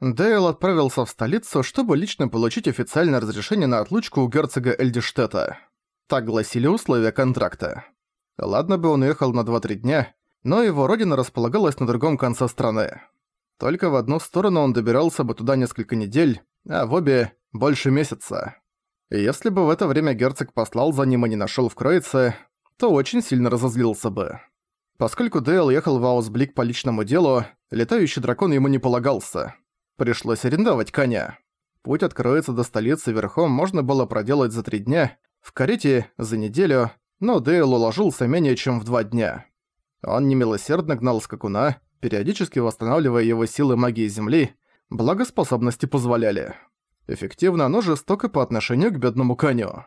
Дейл отправился в столицу, чтобы лично получить официальное разрешение на отлучку у герцога Эльдиштета. Так гласили условия контракта. Ладно бы он уехал на 2-3 дня, но его родина располагалась на другом конце страны. Только в одну сторону он добирался бы туда несколько недель, а в обе – больше месяца. Если бы в это время герцог послал за ним и не нашёл в Кроице, то очень сильно разозлился бы. Поскольку Дейл ехал в Аусблик по личному делу, летающий дракон ему не полагался. Пришлось арендовать коня. Путь откроется до столицы верхом можно было проделать за три дня, в карете – за неделю, но Дейл уложился менее чем в два дня. Он немилосердно гнал скакуна, периодически восстанавливая его силы магии Земли, благо способности позволяли. Эффективно, но жестоко по отношению к бедному коню.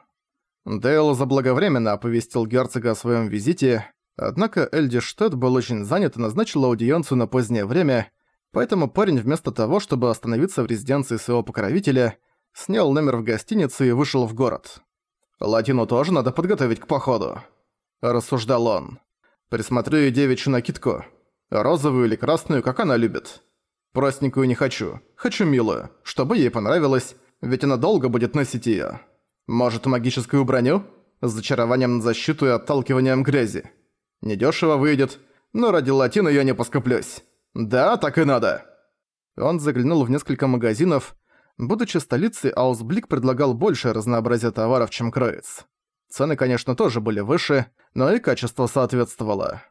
Дейл заблаговременно оповестил герцога о своем визите, однако Эльдиштедт был очень занят и назначил аудиенцию на позднее время, поэтому парень вместо того, чтобы остановиться в резиденции своего покровителя, снял номер в гостинице и вышел в город. «Латину тоже надо подготовить к походу», – рассуждал он. «Присмотрю ей девичью накидку. Розовую или красную, как она любит. Простенькую не хочу. Хочу милую, чтобы ей понравилось, ведь она долго будет носить её. Может, магическую броню? С зачарованием на защиту и отталкиванием грязи. Недёшево выйдет, но ради латины я не поскуплюсь. Да, так и надо». Он заглянул в несколько магазинов, Будучи столицей, Аусблик предлагал большее разнообразие товаров, чем Кроиц. Цены, конечно, тоже были выше, но и качество соответствовало.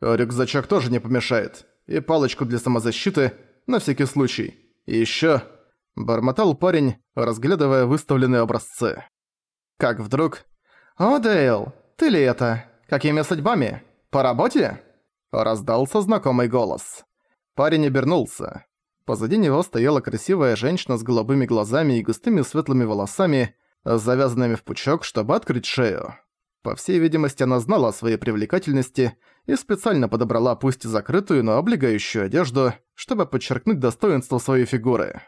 Рюкзачок тоже не помешает. И палочку для самозащиты, на всякий случай. И ещё... Бормотал парень, разглядывая выставленные образцы. Как вдруг... «О, Дейл, ты ли это? Какими судьбами? По работе?» Раздался знакомый голос. Парень обернулся. Позади него стояла красивая женщина с голубыми глазами и густыми светлыми волосами, завязанными в пучок, чтобы открыть шею. По всей видимости, она знала о своей привлекательности и специально подобрала пусть и закрытую, но облегающую одежду, чтобы подчеркнуть достоинство своей фигуры.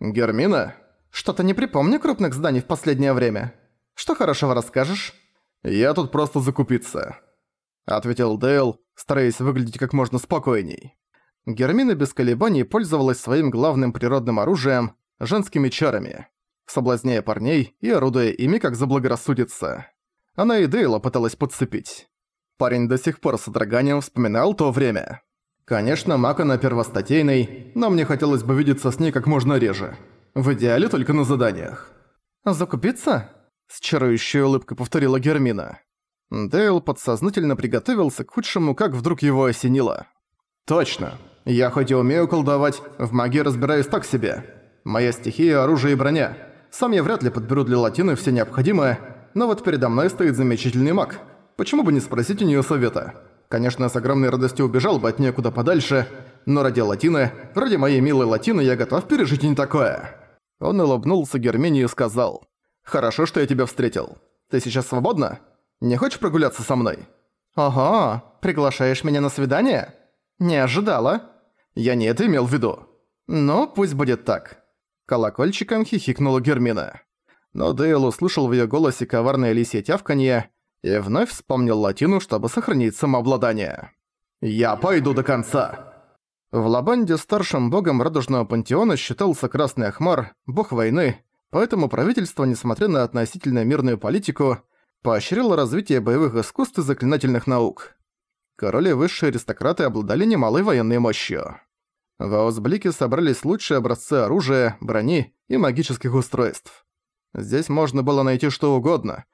«Гермина?» «Что-то не припомню крупных зданий в последнее время. Что хорошего расскажешь?» «Я тут просто закупиться», — ответил Дейл, стараясь выглядеть как можно спокойней. Гермина без колебаний пользовалась своим главным природным оружием – женскими чарами, соблазняя парней и орудуя ими как заблагорассудится. Она и Дейла пыталась подцепить. Парень до сих пор с содроганием вспоминал то время. Конечно, маг она первостатейный, но мне хотелось бы видеться с ней как можно реже. В идеале только на заданиях. «Закупиться?» – с чарующей улыбкой повторила Гермина. Дейл подсознательно приготовился к худшему, как вдруг его осенило. «Точно. Я хоть и умею колдовать, в магии разбираюсь так себе. Моя стихия – оружие и броня. Сам я вряд ли подберу для латины все необходимое, но вот передо мной стоит замечательный маг. Почему бы не спросить у нее совета? Конечно, с огромной радостью убежал бы от нее куда подальше, но ради латины, ради моей милой латины я готов пережить и не такое». Он улыбнулся Герминии и сказал, «Хорошо, что я тебя встретил. Ты сейчас свободна? Не хочешь прогуляться со мной?» «Ого, приглашаешь меня на свидание?» «Не ожидала?» «Я не это имел в виду». «Ну, пусть будет так». Колокольчиком хихикнула Гермина. Но Дейл услышал в её голосе коварное лисье тявканье и вновь вспомнил латину, чтобы сохранить самообладание. «Я пойду до конца!» В Лабанде старшим богом Радужного Пантеона считался Красный Ахмар, бог войны, поэтому правительство, несмотря на относительно мирную политику, поощрило развитие боевых искусств и заклинательных наук король и высшие аристократы обладали немалой военной мощью. В Аусблике собрались лучшие образцы оружия, брони и магических устройств. Здесь можно было найти что угодно,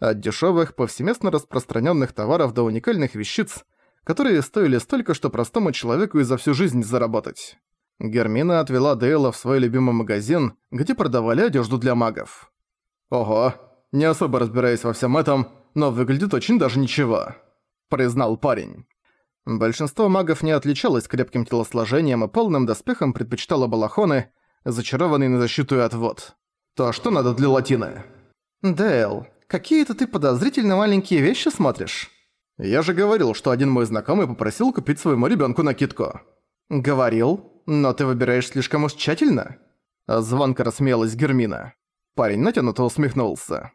от дешевых, повсеместно распространенных товаров до уникальных вещиц, которые стоили столько, что простому человеку и за всю жизнь заработать. Гермина отвела Дейла в свой любимый магазин, где продавали одежду для магов. «Ого, не особо разбираясь во всем этом, но выглядит очень даже ничего» признал парень. Большинство магов не отличалось крепким телосложением и полным доспехом предпочитало балахоны, зачарованные на защиту и отвод. То, что надо для латины. «Дейл, какие-то ты подозрительно маленькие вещи смотришь?» «Я же говорил, что один мой знакомый попросил купить своему ребенку накидку». «Говорил? Но ты выбираешь слишком уж тщательно?» Звонко рассмеялась Гермина. Парень натянуто усмехнулся.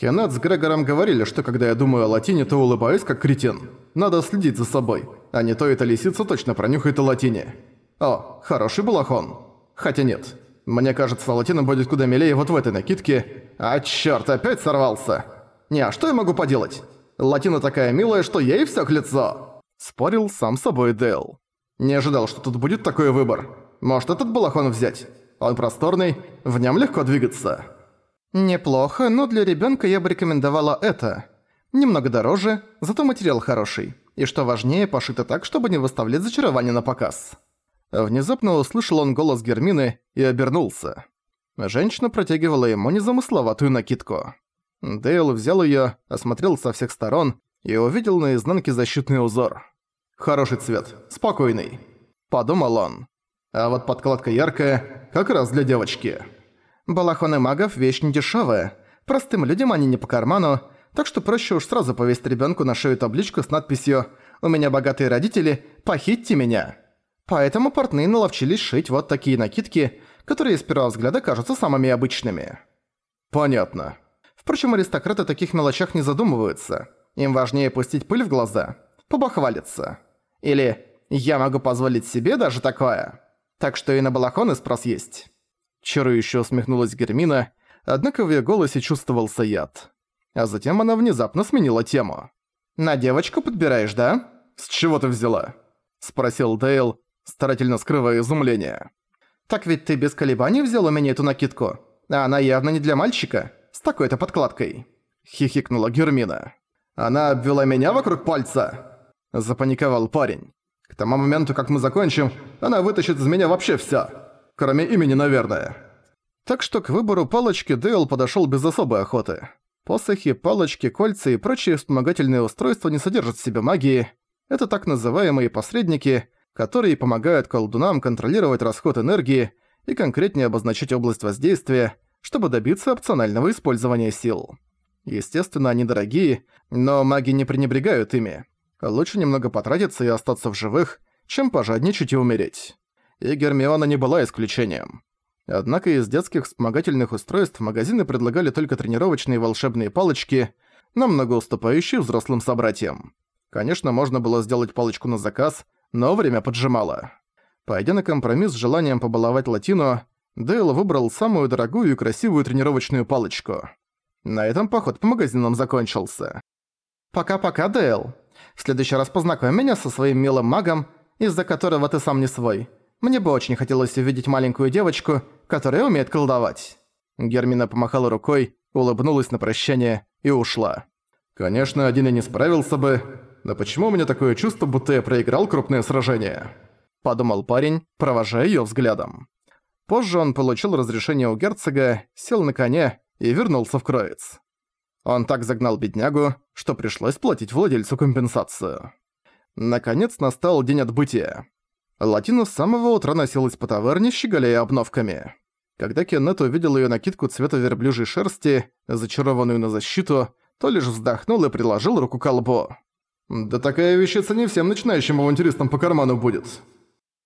Кеннет с Грегором говорили, что когда я думаю о латине, то улыбаюсь как кретин. Надо следить за собой, а не то эта лисица точно пронюхает о латине. О, хороший балахон. Хотя нет. Мне кажется, Латина будет куда милее вот в этой накидке. А чёрт, опять сорвался. Не, а что я могу поделать? Латина такая милая, что ей всё к лицо. Спорил сам с собой Дэл. Не ожидал, что тут будет такой выбор. Может, этот балахон взять? Он просторный, в нем легко двигаться. Неплохо, но для ребенка я бы рекомендовала это. Немного дороже, зато материал хороший. И что важнее, пошито так, чтобы не выставлять зачарование на показ. Внезапно услышал он голос Гермины и обернулся. Женщина протягивала ему незамысловатую накидку. Дейл взял её, осмотрел со всех сторон и увидел на изнанке защитный узор. «Хороший цвет, спокойный», – подумал он. А вот подкладка яркая, как раз для девочки. Балахоны магов – вещь недешёвая. Простым людям они не по карману, так что проще уж сразу повесить ребёнку на шею табличку с надписью «У меня богатые родители, похитьте меня». Поэтому портные наловчились шить вот такие накидки, которые с первого взгляда кажутся самыми обычными. Понятно. Впрочем, аристократы о таких мелочах не задумываются. Им важнее пустить пыль в глаза, побахвалиться. Или «я могу позволить себе даже такое». Так что и на балахоны спрос есть. Чарующе усмехнулась Гермина, однако в её голосе чувствовался яд. А затем она внезапно сменила тему. «На девочку подбираешь, да?» «С чего ты взяла?» Спросил Дейл, старательно скрывая изумление. «Так ведь ты без колебаний взял у меня эту накидку? А она явно не для мальчика, с такой-то подкладкой». Хихикнула Гермина. «Она обвела меня вокруг пальца?» Запаниковал парень. К тому моменту, как мы закончим, она вытащит из меня вообще всё. Кроме имени, наверное. Так что к выбору палочки Дейл подошёл без особой охоты. Посохи, палочки, кольца и прочие вспомогательные устройства не содержат в себе магии. Это так называемые посредники, которые помогают колдунам контролировать расход энергии и конкретнее обозначить область воздействия, чтобы добиться опционального использования сил. Естественно, они дорогие, но маги не пренебрегают ими. Лучше немного потратиться и остаться в живых, чем пожадничать и умереть. И Гермиона не была исключением. Однако из детских вспомогательных устройств магазины предлагали только тренировочные волшебные палочки, намного уступающие взрослым собратьям. Конечно, можно было сделать палочку на заказ, но время поджимало. Пойдя на компромисс с желанием побаловать Латину, Дейл выбрал самую дорогую и красивую тренировочную палочку. На этом поход по магазинам закончился. «Пока-пока, Дейл. В следующий раз познакомь меня со своим милым магом, из-за которого ты сам не свой. Мне бы очень хотелось увидеть маленькую девочку, которая умеет колдовать». Гермина помахала рукой, улыбнулась на прощание и ушла. «Конечно, один и не справился бы, но почему у меня такое чувство, будто я проиграл крупное сражение?» Подумал парень, провожая её взглядом. Позже он получил разрешение у герцога, сел на коня и вернулся в Кроиц. Он так загнал беднягу, что пришлось платить владельцу компенсацию. Наконец настал день отбытия. Латина с самого утра носилась по таверне, щеголяя обновками. Когда Кеннет увидел её накидку цвета верблюжьей шерсти, зачарованную на защиту, то лишь вздохнул и приложил руку к лбу. «Да такая вещица не всем начинающим авантюристам по карману будет».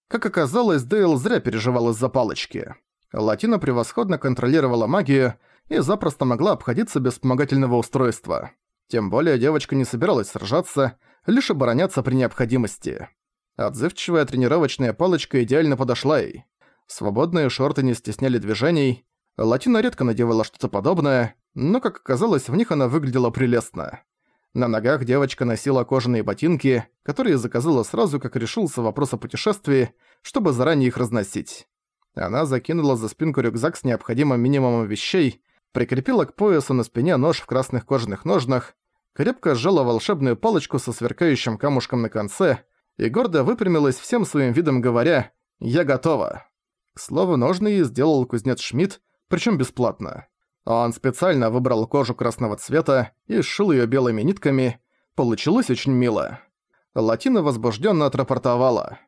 Как оказалось, Дейл зря переживал из-за палочки. Латина превосходно контролировала магию, и запросто могла обходиться без вспомогательного устройства. Тем более девочка не собиралась сражаться, лишь обороняться при необходимости. Отзывчивая тренировочная палочка идеально подошла ей. Свободные шорты не стесняли движений. Латина редко надевала что-то подобное, но, как оказалось, в них она выглядела прелестно. На ногах девочка носила кожаные ботинки, которые заказала сразу, как решился вопрос о путешествии, чтобы заранее их разносить. Она закинула за спинку рюкзак с необходимым минимумом вещей, прикрепила к поясу на спине нож в красных кожаных ножнах, крепко сжала волшебную палочку со сверкающим камушком на конце и гордо выпрямилась всем своим видом говоря «Я готова». К слову, ножны ей сделал кузнец Шмидт, причем бесплатно. Он специально выбрал кожу красного цвета и сшил ее белыми нитками. Получилось очень мило. Латина возбужденно отрапортовала.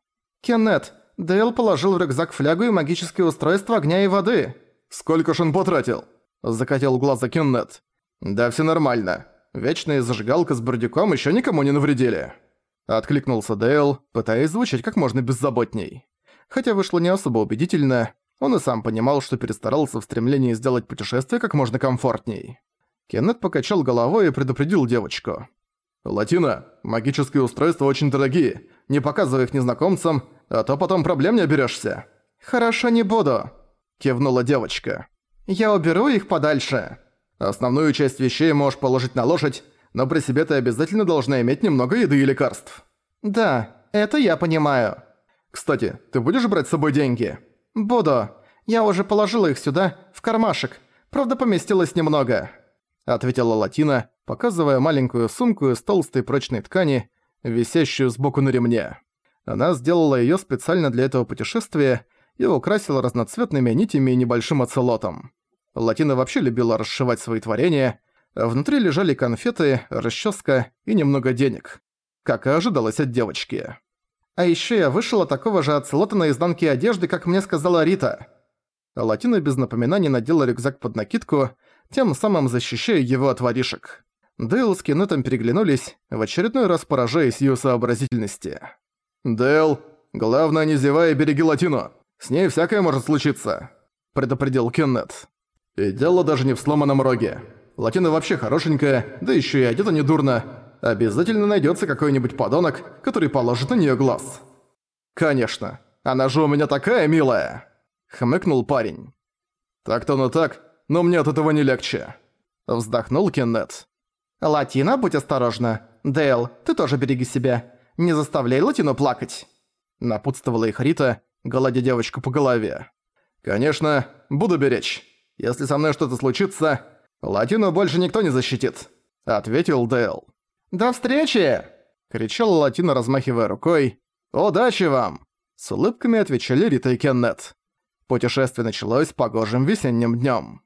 «Кеннет, Дейл положил в рюкзак флягу и магические устройства огня и воды». «Сколько ж он потратил?» Закатил глаза Кеннет. «Да все нормально. Вечная зажигалка с бурдюком еще никому не навредили». Откликнулся Дейл, пытаясь звучать как можно беззаботней. Хотя вышло не особо убедительно, он и сам понимал, что перестарался в стремлении сделать путешествие как можно комфортней. Кеннет покачал головой и предупредил девочку. «Латина, магические устройства очень дорогие. Не показывай их незнакомцам, а то потом проблем не оберешься. «Хорошо, не буду», — кивнула девочка. «Я уберу их подальше». «Основную часть вещей можешь положить на лошадь, но при себе ты обязательно должна иметь немного еды и лекарств». «Да, это я понимаю». «Кстати, ты будешь брать с собой деньги?» «Буду. Я уже положила их сюда, в кармашек. Правда, поместилось немного», — ответила Латина, показывая маленькую сумку из толстой прочной ткани, висящую сбоку на ремне. Она сделала её специально для этого путешествия и украсила разноцветными нитями и небольшим оцелотом. Латина вообще любила расшивать свои творения. Внутри лежали конфеты, расческа и немного денег. Как и ожидалось от девочки. А ещё я вышила такого же оцелота на изнанке одежды, как мне сказала Рита. Латина без напоминаний надела рюкзак под накидку, тем самым защищая его от воришек. Дейл с Кеннетом переглянулись, в очередной раз поражаясь её сообразительности. «Дейл, главное не зевай и береги Латину. С ней всякое может случиться», — предупредил Кеннет. «И дело даже не в сломанном роге. Латина вообще хорошенькая, да ещё и одета недурно. Обязательно найдётся какой-нибудь подонок, который положит на неё глаз». «Конечно. Она же у меня такая милая!» — хмыкнул парень. «Так-то оно так, но мне от этого не легче». Вздохнул Кеннет. «Латина, будь осторожна. Дейл, ты тоже береги себя. Не заставляй Латину плакать!» Напутствовала их Рита, гладя девочку по голове. «Конечно, буду беречь. Если со мной что-то случится, Латину больше никто не защитит», — ответил Дейл. «До встречи!» — кричала Латина, размахивая рукой. «Удачи вам!» — с улыбками отвечали Рита и Кеннет. Путешествие началось погожим весенним днём.